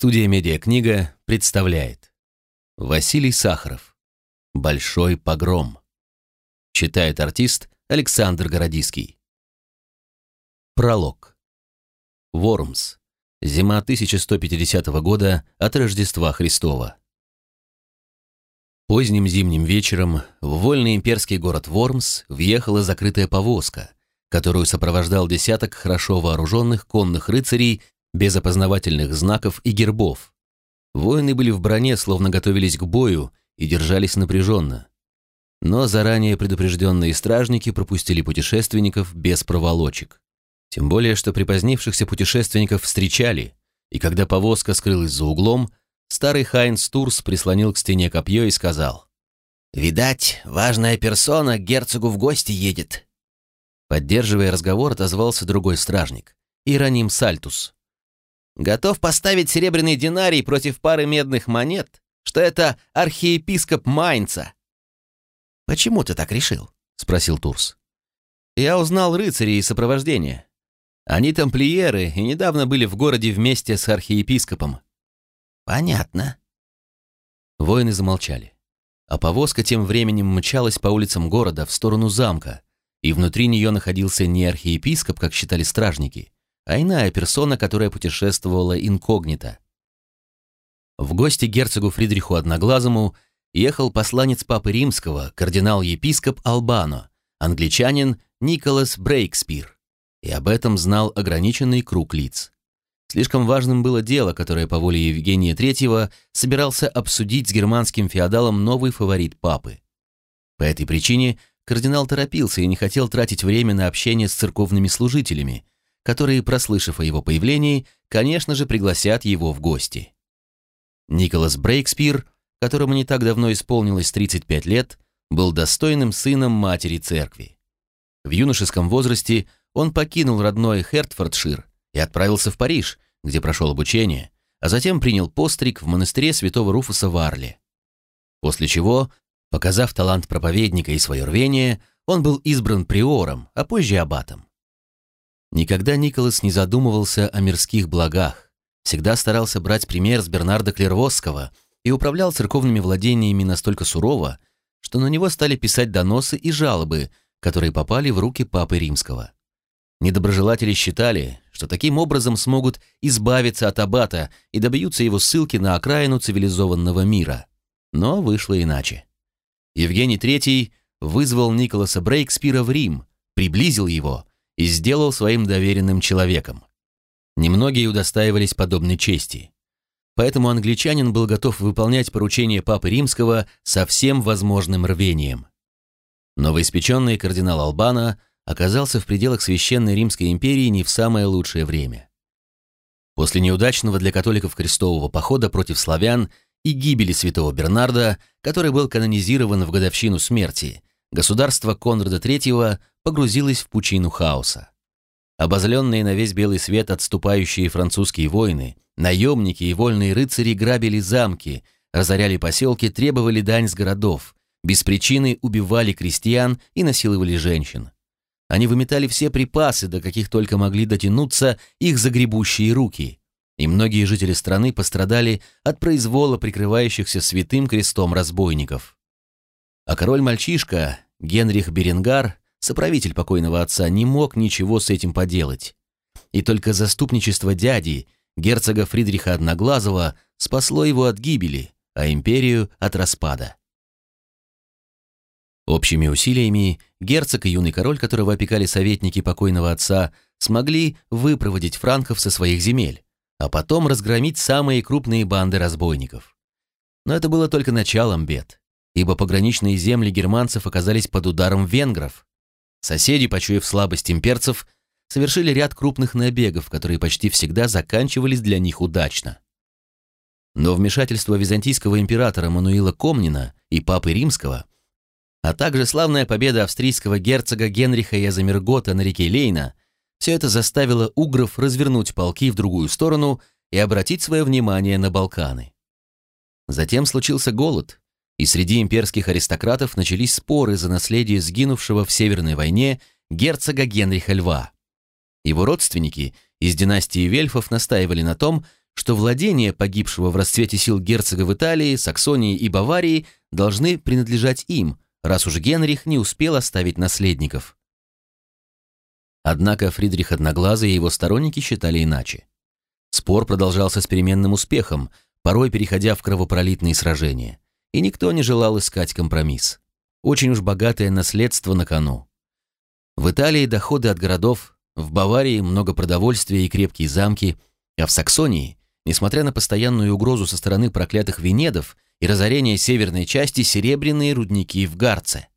Студия «Медиакнига» представляет. Василий Сахаров. «Большой погром» Читает артист Александр Городиский Пролог. Вормс. Зима 1150 года от Рождества Христова. Поздним зимним вечером в вольный имперский город Вормс въехала закрытая повозка, которую сопровождал десяток хорошо вооруженных конных рыцарей без опознавательных знаков и гербов. Воины были в броне, словно готовились к бою и держались напряженно. Но заранее предупрежденные стражники пропустили путешественников без проволочек. Тем более, что припозднившихся путешественников встречали, и когда повозка скрылась за углом, старый Хайнс Турс прислонил к стене копье и сказал, «Видать, важная персона к герцогу в гости едет». Поддерживая разговор, отозвался другой стражник, Ироним Сальтус. Готов поставить серебряный динарий против пары медных монет, что это архиепископ Майнца. «Почему ты так решил?» — спросил Турс. «Я узнал рыцарей и сопровождение. Они тамплиеры и недавно были в городе вместе с архиепископом». «Понятно». Воины замолчали. А повозка тем временем мчалась по улицам города в сторону замка, и внутри нее находился не архиепископ, как считали стражники, а иная персона, которая путешествовала инкогнито. В гости герцогу Фридриху Одноглазому ехал посланец Папы Римского, кардинал-епископ Албано, англичанин Николас Брейкспир, и об этом знал ограниченный круг лиц. Слишком важным было дело, которое по воле Евгения III собирался обсудить с германским феодалом новый фаворит папы. По этой причине кардинал торопился и не хотел тратить время на общение с церковными служителями, которые, прослышав о его появлении, конечно же, пригласят его в гости. Николас Брейкспир, которому не так давно исполнилось 35 лет, был достойным сыном матери церкви. В юношеском возрасте он покинул родной Хертфордшир и отправился в Париж, где прошел обучение, а затем принял постриг в монастыре святого Руфуса в Арле. После чего, показав талант проповедника и свое рвение, он был избран приором, а позже аббатом. Никогда Николас не задумывался о мирских благах, всегда старался брать пример с Бернарда Клервосского и управлял церковными владениями настолько сурово, что на него стали писать доносы и жалобы, которые попали в руки Папы Римского. Недоброжелатели считали, что таким образом смогут избавиться от аббата и добьются его ссылки на окраину цивилизованного мира. Но вышло иначе. Евгений III вызвал Николаса Брейкспира в Рим, приблизил его и сделал своим доверенным человеком. Немногие удостаивались подобной чести. Поэтому англичанин был готов выполнять поручения Папы Римского со всем возможным рвением. Новоиспеченный кардинал Албана оказался в пределах Священной Римской империи не в самое лучшее время. После неудачного для католиков крестового похода против славян и гибели святого Бернарда, который был канонизирован в годовщину смерти, государство Конрада III погрузилось в пучину хаоса. Обозленные на весь белый свет отступающие французские воины, наемники и вольные рыцари грабили замки, разоряли поселки, требовали дань с городов, без причины убивали крестьян и насиловали женщин. Они выметали все припасы, до каких только могли дотянуться их загребущие руки, и многие жители страны пострадали от произвола прикрывающихся святым крестом разбойников. А король-мальчишка, Генрих Беренгар, соправитель покойного отца, не мог ничего с этим поделать. И только заступничество дяди, герцога Фридриха Одноглазого, спасло его от гибели, а империю от распада. Общими усилиями герцог и юный король, которого опекали советники покойного отца, смогли выпроводить франков со своих земель, а потом разгромить самые крупные банды разбойников. Но это было только началом бед, ибо пограничные земли германцев оказались под ударом венгров, Соседи, почуяв слабость имперцев, совершили ряд крупных набегов, которые почти всегда заканчивались для них удачно. Но вмешательство византийского императора Мануила Комнина и папы Римского, а также славная победа австрийского герцога Генриха Язамиргота на реке Лейна, все это заставило угров развернуть полки в другую сторону и обратить свое внимание на Балканы. Затем случился голод, и среди имперских аристократов начались споры за наследие сгинувшего в Северной войне герцога Генриха Льва. Его родственники из династии Вельфов настаивали на том, что владения погибшего в расцвете сил герцога в Италии, Саксонии и Баварии должны принадлежать им, раз уж Генрих не успел оставить наследников. Однако Фридрих Одноглазый и его сторонники считали иначе. Спор продолжался с переменным успехом, порой переходя в кровопролитные сражения, и никто не желал искать компромисс. Очень уж богатое наследство на кону. В Италии доходы от городов, в Баварии много продовольствия и крепкие замки, а в Саксонии, несмотря на постоянную угрозу со стороны проклятых венедов и разорение северной части, серебряные рудники в Гарце.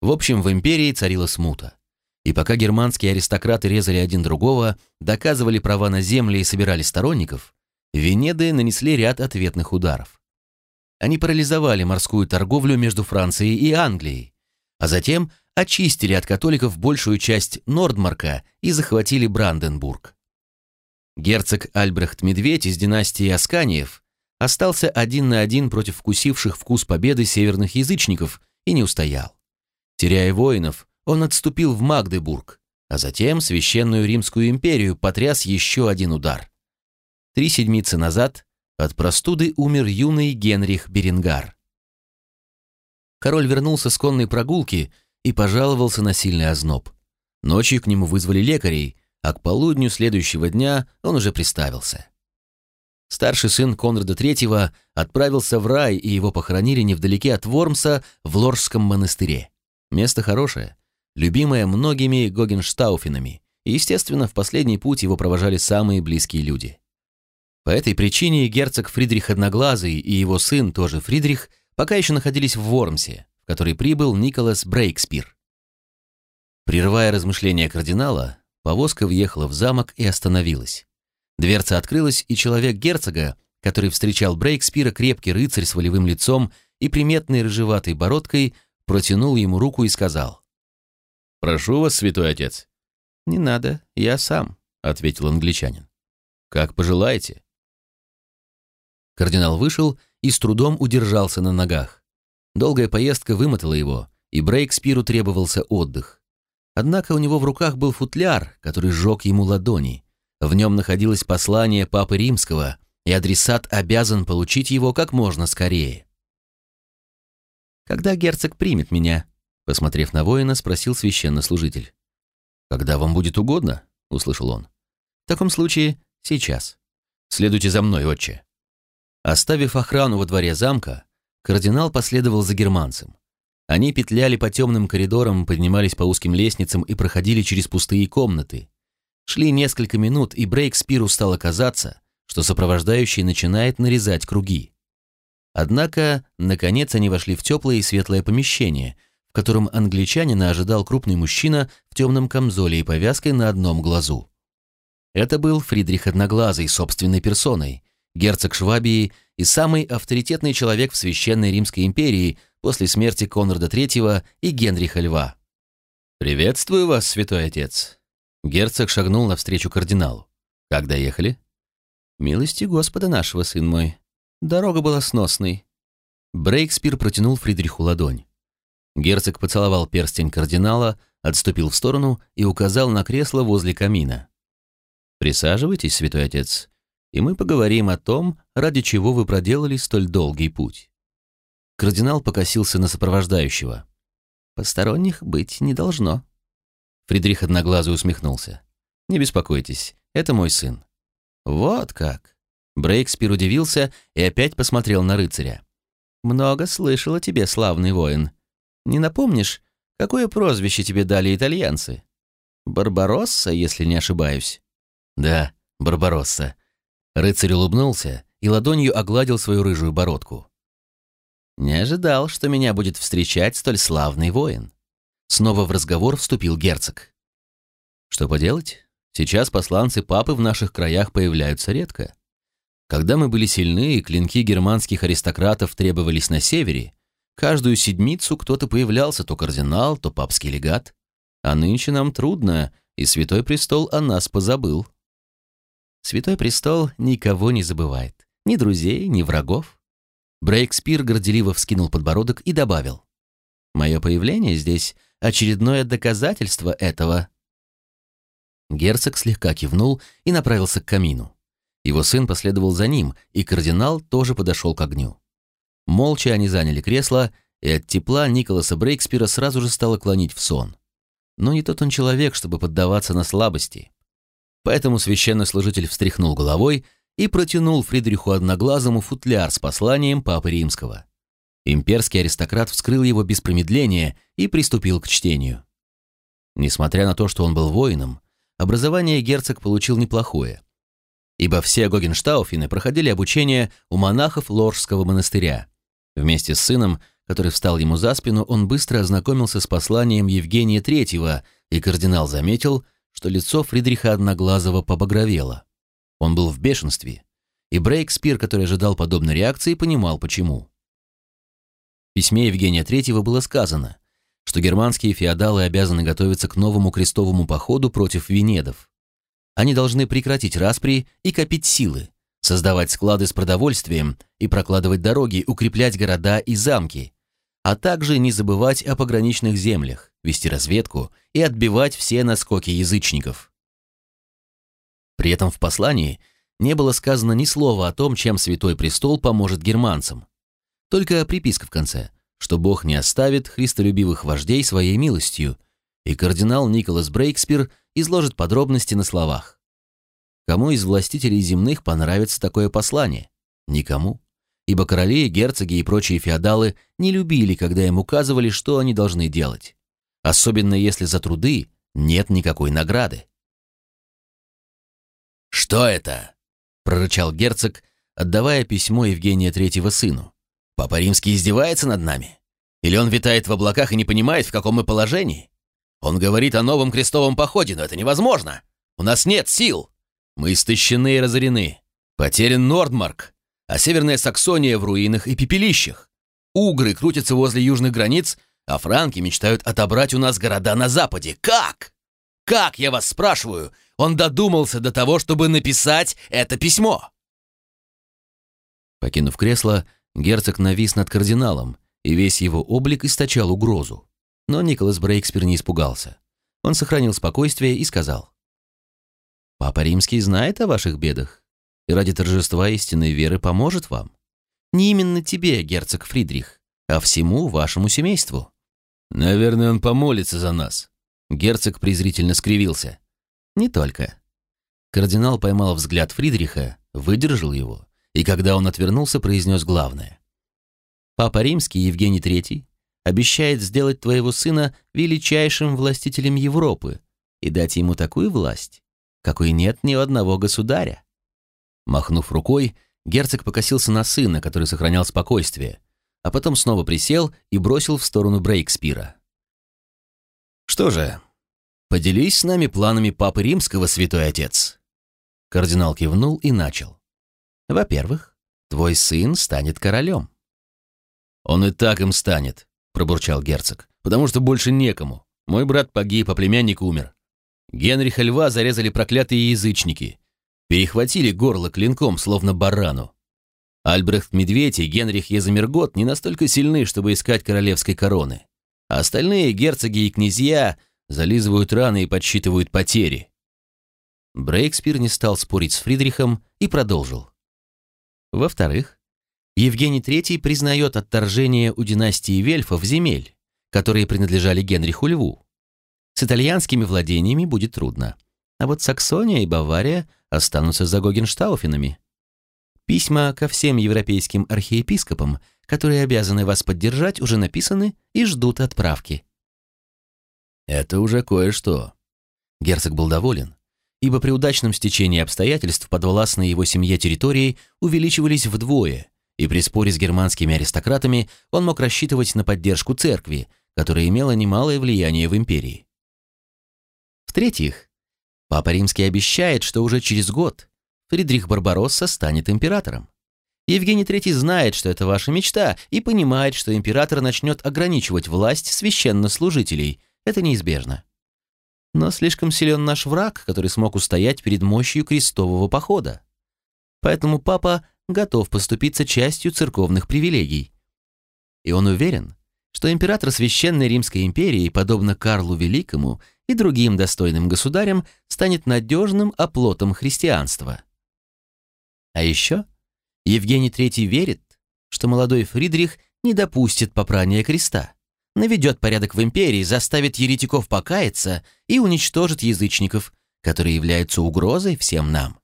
В общем, в империи царила смута. И пока германские аристократы резали один другого, доказывали права на земли и собирали сторонников, Венеды нанесли ряд ответных ударов. Они парализовали морскую торговлю между Францией и Англией, а затем очистили от католиков большую часть Нордмарка и захватили Бранденбург. Герцог Альбрехт Медведь из династии Асканиев остался один на один против вкусивших вкус победы северных язычников и не устоял. Теряя воинов, он отступил в Магдебург, а затем Священную Римскую империю потряс еще один удар. Три седмицы назад от простуды умер юный Генрих Беренгар. Король вернулся с конной прогулки и пожаловался на сильный озноб. Ночью к нему вызвали лекарей, а к полудню следующего дня он уже приставился. Старший сын Конрада III отправился в рай, и его похоронили невдалеке от Вормса в Лоржском монастыре. Место хорошее, любимая многими Гогенштауфенами, и, естественно, в последний путь его провожали самые близкие люди. По этой причине герцог Фридрих Одноглазый и его сын, тоже Фридрих, пока еще находились в Вормсе, в который прибыл Николас Брейкспир. Прерывая размышления кардинала, повозка въехала в замок и остановилась. Дверца открылась, и человек герцога, который встречал Брейкспира, крепкий рыцарь с волевым лицом и приметной рыжеватой бородкой, протянул ему руку и сказал «Прошу вас, святой отец». «Не надо, я сам», — ответил англичанин. «Как пожелаете». Кардинал вышел и с трудом удержался на ногах. Долгая поездка вымотала его, и Брейкспиру требовался отдых. Однако у него в руках был футляр, который сжег ему ладони. В нем находилось послание Папы Римского, и адресат обязан получить его как можно скорее. «Когда герцог примет меня?» Посмотрев на воина, спросил священнослужитель. «Когда вам будет угодно?» — услышал он. «В таком случае сейчас. Следуйте за мной, отче». Оставив охрану во дворе замка, кардинал последовал за германцем. Они петляли по темным коридорам, поднимались по узким лестницам и проходили через пустые комнаты. Шли несколько минут, и Брейкспиру стало казаться, что сопровождающий начинает нарезать круги. Однако, наконец, они вошли в теплое и светлое помещение — в котором англичанина ожидал крупный мужчина в темном камзоле и повязкой на одном глазу. Это был Фридрих Одноглазый собственной персоной, герцог Швабии и самый авторитетный человек в Священной Римской империи после смерти Конрада III и Генриха Льва. «Приветствую вас, святой отец!» Герцог шагнул навстречу кардиналу. «Как доехали?» «Милости Господа нашего, сын мой. Дорога была сносной». Брейкспир протянул Фридриху ладонь. Герцог поцеловал перстень кардинала, отступил в сторону и указал на кресло возле камина. «Присаживайтесь, святой отец, и мы поговорим о том, ради чего вы проделали столь долгий путь». Кардинал покосился на сопровождающего. «Посторонних быть не должно». Фридрих одноглазый усмехнулся. «Не беспокойтесь, это мой сын». «Вот как!» Брейкспир удивился и опять посмотрел на рыцаря. «Много слышал о тебе, славный воин. Не напомнишь, какое прозвище тебе дали итальянцы? Барбаросса, если не ошибаюсь. Да, Барбаросса. Рыцарь улыбнулся и ладонью огладил свою рыжую бородку. Не ожидал, что меня будет встречать столь славный воин. Снова в разговор вступил герцог. Что поделать? Сейчас посланцы папы в наших краях появляются редко. Когда мы были сильны и клинки германских аристократов требовались на севере, Каждую седмицу кто-то появлялся, то кардинал, то папский легат. А нынче нам трудно, и Святой Престол о нас позабыл. Святой Престол никого не забывает. Ни друзей, ни врагов. Брейкспир горделиво вскинул подбородок и добавил. «Мое появление здесь — очередное доказательство этого». Герцог слегка кивнул и направился к камину. Его сын последовал за ним, и кардинал тоже подошел к огню. Молча они заняли кресло, и от тепла Николаса Брейкспира сразу же стало клонить в сон. Но не тот он человек, чтобы поддаваться на слабости. Поэтому священнослужитель встряхнул головой и протянул Фридриху Одноглазому футляр с посланием Папы Римского. Имперский аристократ вскрыл его без промедления и приступил к чтению. Несмотря на то, что он был воином, образование герцог получил неплохое, ибо все Гогенштауфены проходили обучение у монахов Лоржского монастыря. Вместе с сыном, который встал ему за спину, он быстро ознакомился с посланием Евгения Третьего, и кардинал заметил, что лицо Фридриха Одноглазого побагровело. Он был в бешенстве, и Брейкспир, который ожидал подобной реакции, понимал, почему. В письме Евгения Третьего было сказано, что германские феодалы обязаны готовиться к новому крестовому походу против венедов. Они должны прекратить распри и копить силы, создавать склады с продовольствием и прокладывать дороги, укреплять города и замки, а также не забывать о пограничных землях, вести разведку и отбивать все наскоки язычников. При этом в послании не было сказано ни слова о том, чем Святой Престол поможет германцам. Только приписка в конце, что Бог не оставит христолюбивых вождей своей милостью, и кардинал Николас Брейкспир изложит подробности на словах. Кому из властителей земных понравится такое послание? Никому. Ибо короли, герцоги и прочие феодалы не любили, когда им указывали, что они должны делать. Особенно если за труды нет никакой награды. «Что это?» — прорычал герцог, отдавая письмо Евгения Третьего сыну. «Папа Римский издевается над нами? Или он витает в облаках и не понимает, в каком мы положении? Он говорит о новом крестовом походе, но это невозможно. У нас нет сил. Мы истощены и разорены. Потерян Нордмарк, а Северная Саксония в руинах и пепелищах. Угры крутятся возле южных границ, а франки мечтают отобрать у нас города на западе. Как? Как, я вас спрашиваю, он додумался до того, чтобы написать это письмо?» Покинув кресло, герцог навис над кардиналом, и весь его облик источал угрозу. Но Николас Брейкспир не испугался. Он сохранил спокойствие и сказал. «Папа Римский знает о ваших бедах, и ради торжества истинной веры поможет вам. Не именно тебе, герцог Фридрих, а всему вашему семейству». «Наверное, он помолится за нас». Герцог презрительно скривился. «Не только». Кардинал поймал взгляд Фридриха, выдержал его, и когда он отвернулся, произнес главное. «Папа Римский Евгений Третий обещает сделать твоего сына величайшим властителем Европы и дать ему такую власть, какой нет ни у одного государя. Махнув рукой, герцог покосился на сына, который сохранял спокойствие, а потом снова присел и бросил в сторону Брейкспира. «Что же, поделись с нами планами Папы Римского, святой отец». Кардинал кивнул и начал. «Во-первых, твой сын станет королем». «Он и так им станет», пробурчал герцог, потому что больше некому. Мой брат погиб, а племянник умер. Генриха Льва зарезали проклятые язычники. Перехватили горло клинком, словно барану. Альбрехт Медведь и Генрих Езамергот не настолько сильны, чтобы искать королевской короны. А остальные герцоги и князья зализывают раны и подсчитывают потери. Брейкспир не стал спорить с Фридрихом и продолжил. Во-вторых, Евгений III признает отторжение у династии Вельфов земель, которые принадлежали Генриху Льву. С итальянскими владениями будет трудно. А вот Саксония и Бавария останутся за Гогенштауфенами. Письма ко всем европейским архиепископам, которые обязаны вас поддержать, уже написаны и ждут отправки. Это уже кое-что. Герцог был доволен, ибо при удачном стечении обстоятельств подвластные его семье территории увеличивались вдвое – и при споре с германскими аристократами он мог рассчитывать на поддержку церкви, которая имела немалое влияние в империи. В-третьих, Папа Римский обещает, что уже через год Фридрих Барбаросса станет императором. Евгений III знает, что это ваша мечта, и понимает, что император начнет ограничивать власть священнослужителей. Это неизбежно. Но слишком силен наш враг, который смог устоять перед мощью крестового похода. Поэтому папа готов поступиться частью церковных привилегий. И он уверен, что император Священной Римской империи, подобно Карлу Великому и другим достойным государям, станет надежным оплотом христианства. А еще Евгений III верит, что молодой Фридрих не допустит попрания креста, наведет порядок в империи, заставит еретиков покаяться и уничтожит язычников, которые являются угрозой всем нам.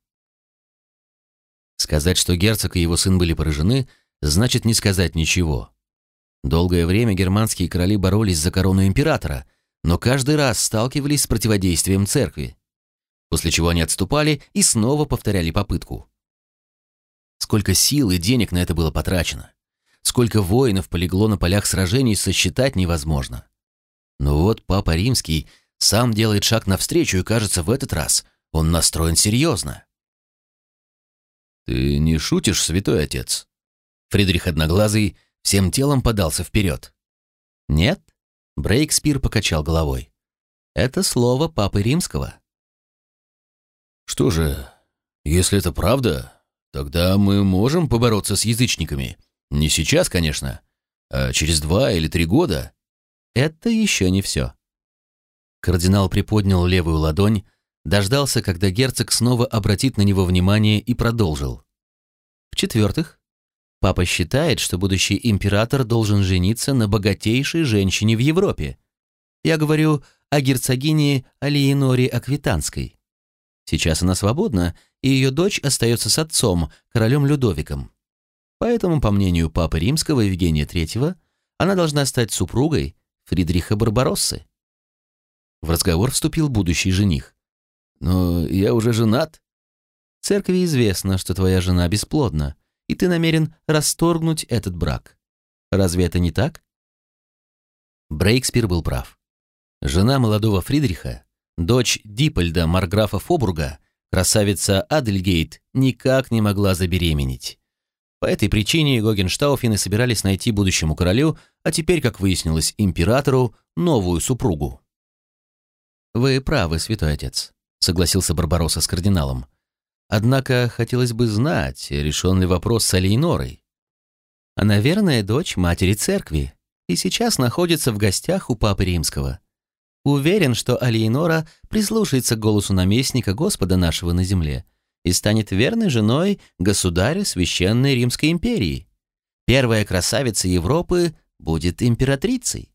Сказать, что герцог и его сын были поражены, значит не сказать ничего. Долгое время германские короли боролись за корону императора, но каждый раз сталкивались с противодействием церкви, после чего они отступали и снова повторяли попытку. Сколько сил и денег на это было потрачено. Сколько воинов полегло на полях сражений, сосчитать невозможно. Но вот Папа Римский сам делает шаг навстречу, и, кажется, в этот раз он настроен серьезно. «Ты не шутишь, святой отец?» Фридрих Одноглазый всем телом подался вперед. «Нет?» — Брейкспир покачал головой. «Это слово Папы Римского». «Что же, если это правда, тогда мы можем побороться с язычниками. Не сейчас, конечно, а через два или три года». «Это еще не все». Кардинал приподнял левую ладонь, дождался, когда герцог снова обратит на него внимание и продолжил. В-четвертых, папа считает, что будущий император должен жениться на богатейшей женщине в Европе. Я говорю о герцогине Алиеноре Аквитанской. Сейчас она свободна, и ее дочь остается с отцом, королем Людовиком. Поэтому, по мнению папы римского Евгения III, она должна стать супругой Фридриха Барбароссы. В разговор вступил будущий жених. «Но я уже женат». «Церкви известно, что твоя жена бесплодна, и ты намерен расторгнуть этот брак. Разве это не так?» Брейкспир был прав. Жена молодого Фридриха, дочь Дипольда Марграфа Фобурга, красавица Адельгейт, никак не могла забеременеть. По этой причине Гогенштауфены собирались найти будущему королю, а теперь, как выяснилось, императору, новую супругу. «Вы правы, святой отец», — согласился Барбаросса с кардиналом. «Однако хотелось бы знать, решен ли вопрос с Алейнорой. Она верная дочь матери церкви и сейчас находится в гостях у Папы Римского. Уверен, что Алейнора прислушается к голосу наместника Господа нашего на земле и станет верной женой государя Священной Римской империи. Первая красавица Европы будет императрицей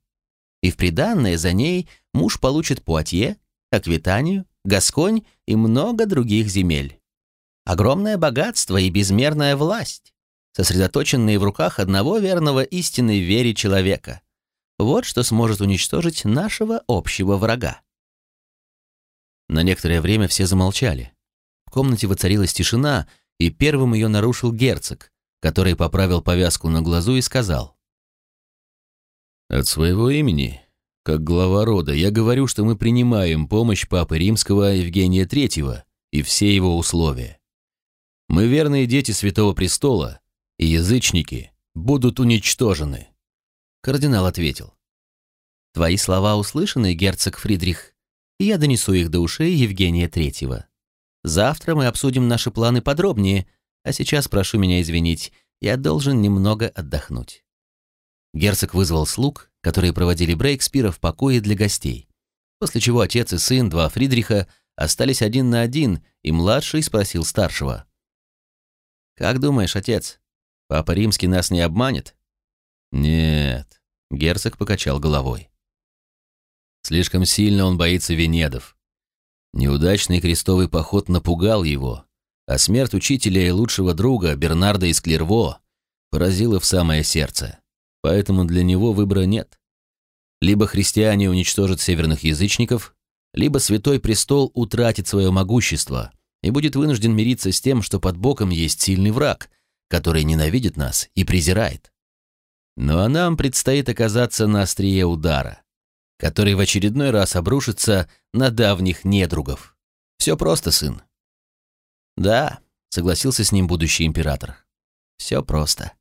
и в приданное за ней муж получит Пуатье, Аквитанию, Гасконь и много других земель. Огромное богатство и безмерная власть, сосредоточенные в руках одного верного истинной вере человека. Вот что сможет уничтожить нашего общего врага. На некоторое время все замолчали. В комнате воцарилась тишина, и первым ее нарушил герцог, который поправил повязку на глазу и сказал. От своего имени, как глава рода, я говорю, что мы принимаем помощь Папы Римского Евгения Третьего и все его условия. Мы верные дети Святого Престола, и язычники будут уничтожены. Кардинал ответил. Твои слова услышаны, герцог Фридрих, и я донесу их до ушей Евгения Третьего. Завтра мы обсудим наши планы подробнее, а сейчас прошу меня извинить, я должен немного отдохнуть. Герцог вызвал слуг, которые проводили Брейкспира в покое для гостей, после чего отец и сын, два Фридриха, остались один на один, и младший спросил старшего. «Как думаешь, отец, папа римский нас не обманет?» «Нет», — герцог покачал головой. Слишком сильно он боится Венедов. Неудачный крестовый поход напугал его, а смерть учителя и лучшего друга Бернарда из Клерво поразила в самое сердце поэтому для него выбора нет. Либо христиане уничтожат северных язычников, либо Святой Престол утратит свое могущество и будет вынужден мириться с тем, что под боком есть сильный враг, который ненавидит нас и презирает. Ну а нам предстоит оказаться на острие удара, который в очередной раз обрушится на давних недругов. Все просто, сын. Да, согласился с ним будущий император. Все просто.